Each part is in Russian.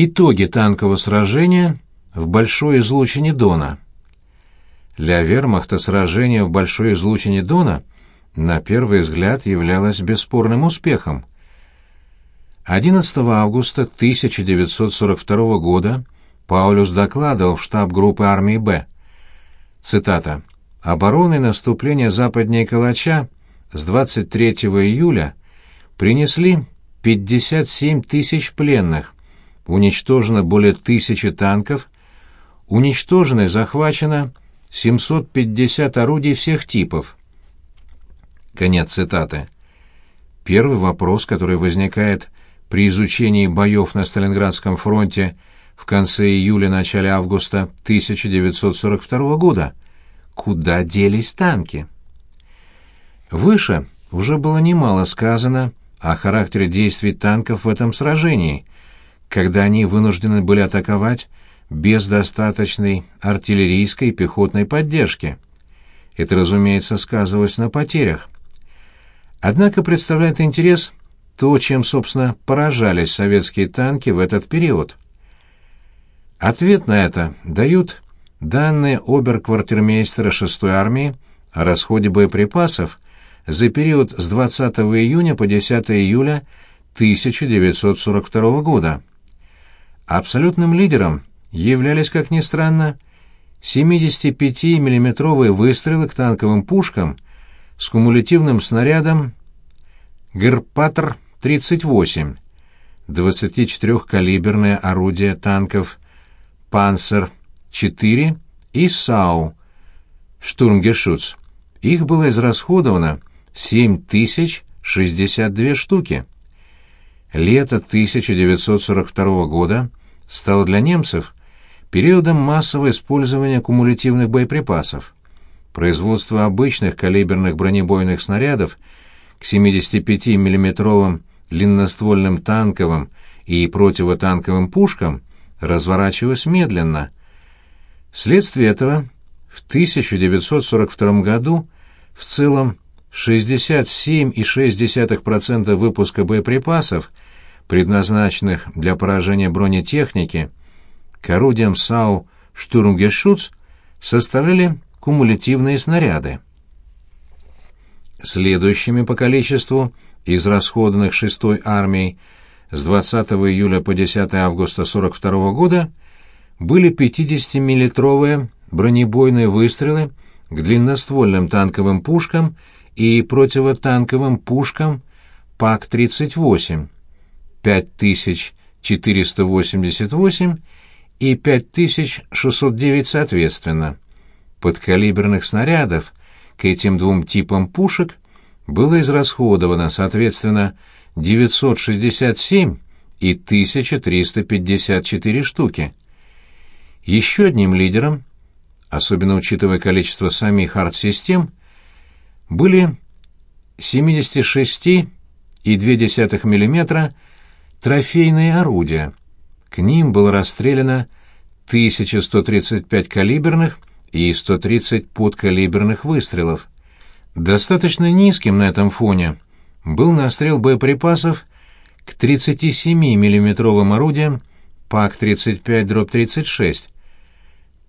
Итоги танкового сражения в Большой излучине Дона. Для вермахта сражение в Большой излучине Дона на первый взгляд являлось бесспорным успехом. 11 августа 1942 года Паулюс докладывал в штаб группы армии «Б». Цитата. «Обороны и наступление западнее Калача с 23 июля принесли 57 тысяч пленных, уничтожено более тысячи танков, уничтожено и захвачено 750 орудий всех типов. Конец цитаты. Первый вопрос, который возникает при изучении боев на Сталинградском фронте в конце июля-начале августа 1942 года. Куда делись танки? Выше уже было немало сказано о характере действий танков в этом сражении – когда они вынуждены были атаковать без достаточной артиллерийской и пехотной поддержки. Это, разумеется, сказывалось на потерях. Однако представляет интерес то, чем, собственно, поражались советские танки в этот период. Ответ на это дают данные оберквартирмейстера 6-й армии о расходе боеприпасов за период с 20 июня по 10 июля 1942 года. Абсолютным лидером являлись, как ни странно, 75 миллиметровые выстрелы к танковым пушкам с кумулятивным снарядом Герпатр-38, 24-калиберное орудие танков Панцер-4 и САУ Штурмгешутц. Их было израсходовано 7062 штуки. Лето 1942 года стало для немцев периодом массового использования кумулятивных боеприпасов. Производство обычных калиберных бронебойных снарядов к 75 миллиметровым длинноствольным танковым и противотанковым пушкам разворачивалось медленно. Вследствие этого в 1942 году в целом 67,6% выпуска боеприпасов – предназначенных для поражения бронетехники, к орудиям САУ «Штурмгешутц» составляли кумулятивные снаряды. Следующими по количеству израсходованных 6-й армией с 20 июля по 10 августа 1942 года были 50-миллитровые бронебойные выстрелы к длинноствольным танковым пушкам и противотанковым пушкам ПАК-38. 5488 и 5609 соответственно. Подкалиберных снарядов к этим двум типам пушек было израсходовано, соответственно, 967 и 1354 штуки. Еще одним лидером, особенно учитывая количество самих арт-систем, были 76,2 мм трофейные орудия. К ним было расстреляно 1135 калиберных и 130 подкалиберных выстрелов. Достаточно низким на этом фоне был настрел боеприпасов к 37 миллиметровым орудиям ПАК-35-36,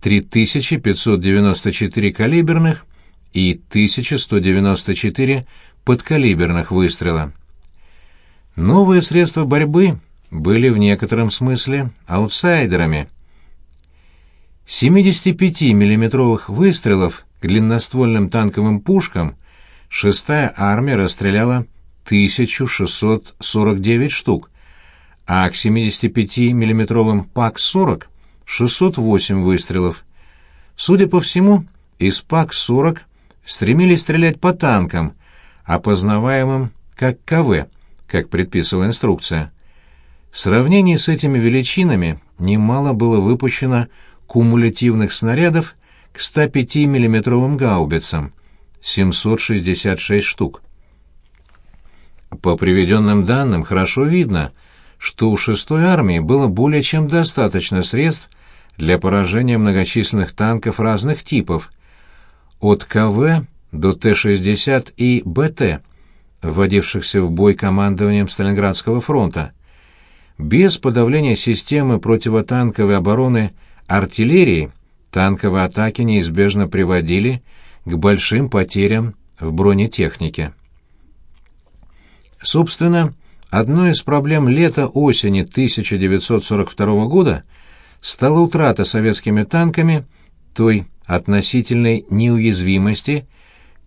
3594 калиберных и 1194 подкалиберных выстрела. Новые средства борьбы были в некотором смысле аутсайдерами. 75 миллиметровых выстрелов к длинноствольным танковым пушкам шестая армия расстреляла 1649 штук, а к 75 миллиметровым ПАК-40 — 608 выстрелов. Судя по всему, из ПАК-40 стремились стрелять по танкам, опознаваемым как КВ — как предписывала инструкция. В сравнении с этими величинами немало было выпущено кумулятивных снарядов к 105 миллиметровым гаубицам, 766 штук. По приведенным данным хорошо видно, что у 6-й армии было более чем достаточно средств для поражения многочисленных танков разных типов, от КВ до Т-60 и БТ, вводившихся в бой командованием Сталинградского фронта. без подавления системы противотанковой обороны артиллерии танковые атаки неизбежно приводили к большим потерям в бронетехнике. Собственно, одной из проблем лета-осени 1942 года стала утрата советскими танками той относительной неуязвимости,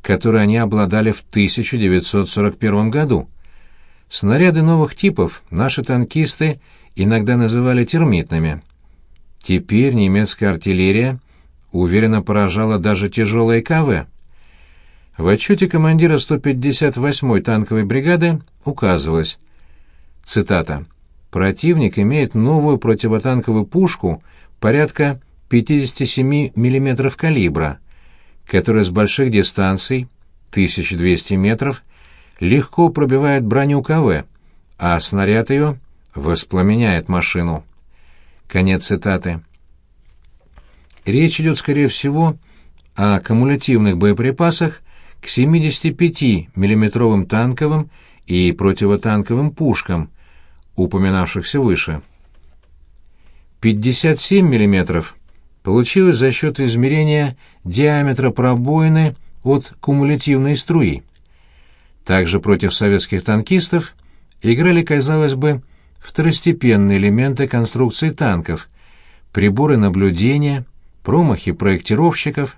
которой они обладали в 1941 году. Снаряды новых типов наши танкисты иногда называли термитными. Теперь немецкая артиллерия уверенно поражала даже тяжелые КВ. В отчете командира 158-й танковой бригады указывалось, цитата, «Противник имеет новую противотанковую пушку порядка 57 мм калибра, которая с больших дистанций, 1200 метров, легко пробивает броню КВ, а снаряд ее воспламеняет машину». Конец цитаты. Речь идет, скорее всего, о кумулятивных боеприпасах к 75 миллиметровым танковым и противотанковым пушкам, упоминавшихся выше. 57 миллиметров получилось за счет измерения диаметра пробоины от кумулятивной струи. Также против советских танкистов играли, казалось бы, второстепенные элементы конструкции танков, приборы наблюдения, промахи проектировщиков.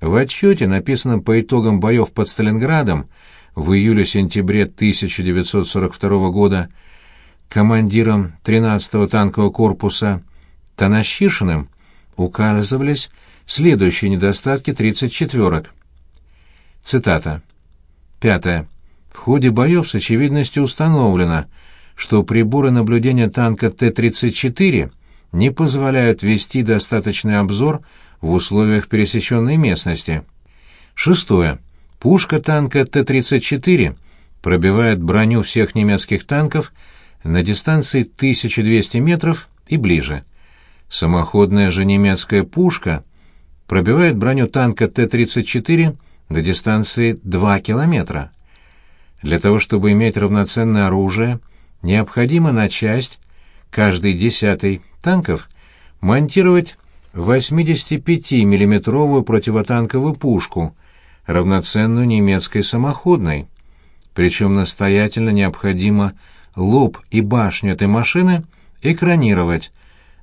В отчете, написанном по итогам боев под Сталинградом в июле-сентябре 1942 года командиром 13-го танкового корпуса Танащишиным, указывались следующие недостатки 34-ок. Цитата. Пятое. В ходе боев с очевидностью установлено, что приборы наблюдения танка Т-34 не позволяют вести достаточный обзор в условиях пересеченной местности. Шестое. Пушка танка Т-34 пробивает броню всех немецких танков на дистанции 1200 метров и ближе. Самоходная же немецкая пушка пробивает броню танка Т-34 до дистанции 2 километра. Для того, чтобы иметь равноценное оружие, необходимо на часть, каждый десятый танков, монтировать 85 миллиметровую противотанковую пушку, равноценную немецкой самоходной. Причем настоятельно необходимо лоб и башню этой машины экранировать,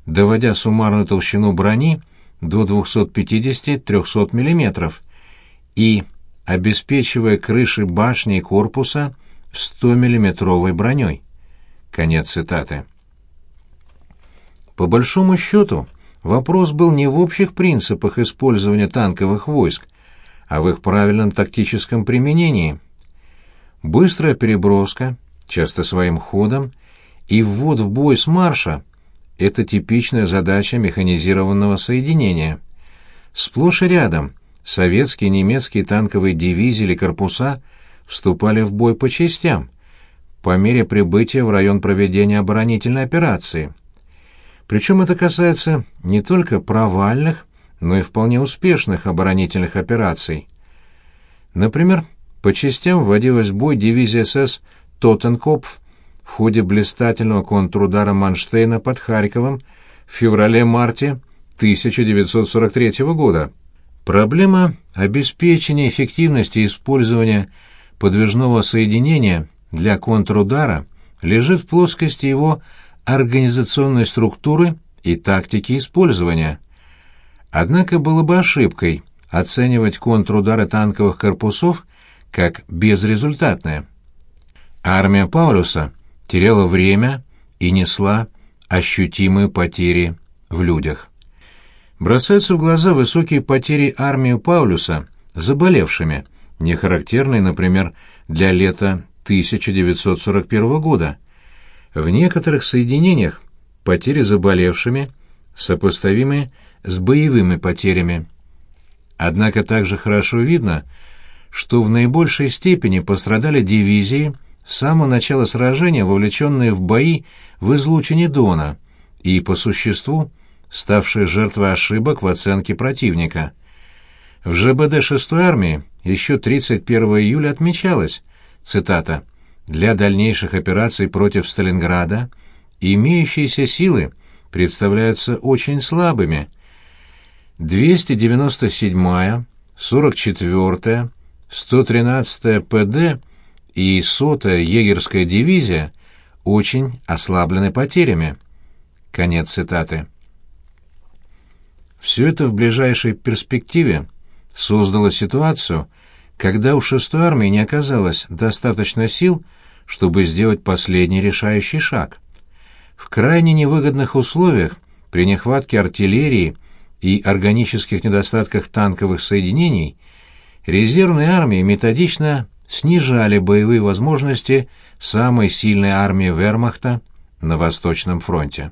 доводя суммарную толщину брони до 250-300 мм и обеспечивая крыши башни и корпуса 100-миллиметровой броней. Конец цитаты. По большому счету, вопрос был не в общих принципах использования танковых войск, а в их правильном тактическом применении. Быстрая переброска, часто своим ходом, и ввод в бой с марша — это типичная задача механизированного соединения. Сплошь и рядом советские и немецкие танковые дивизии или корпуса вступали в бой по частям, по мере прибытия в район проведения оборонительной операции. Причем это касается не только провальных, но и вполне успешных оборонительных операций. Например, по частям вводилась в бой дивизия СС «Тоттенкопф» в ходе блистательного контрудара Манштейна под Харьковом в феврале-марте 1943 года. Проблема обеспечения эффективности использования подвижного соединения для контрудара лежит в плоскости его организационной структуры и тактики использования. Однако было бы ошибкой оценивать контрудары танковых корпусов как безрезультатные. Армия Паулюса теряла время и несла ощутимые потери в людях. Бросаются в глаза высокие потери армии Паулюса заболевшими, не характерные, например, для лета 1941 года. В некоторых соединениях потери заболевшими сопоставимы с боевыми потерями. Однако также хорошо видно, что в наибольшей степени пострадали дивизии с самого начала сражения, вовлеченные в бои в излучине Дона и, по существу, ставшие жертвой ошибок в оценке противника. В ЖБД 6-й армии еще 31 июля отмечалось, цитата, «Для дальнейших операций против Сталинграда имеющиеся силы представляются очень слабыми. 297-я, 44-я, 113-я ПД и 100-я егерская дивизия очень ослаблены потерями. Конец цитаты. Все это в ближайшей перспективе создало ситуацию, когда у шестой армии не оказалось достаточно сил, чтобы сделать последний решающий шаг. В крайне невыгодных условиях, при нехватке артиллерии и органических недостатках танковых соединений, резервные армии методично снижали боевые возможности самой сильной армии вермахта на Восточном фронте.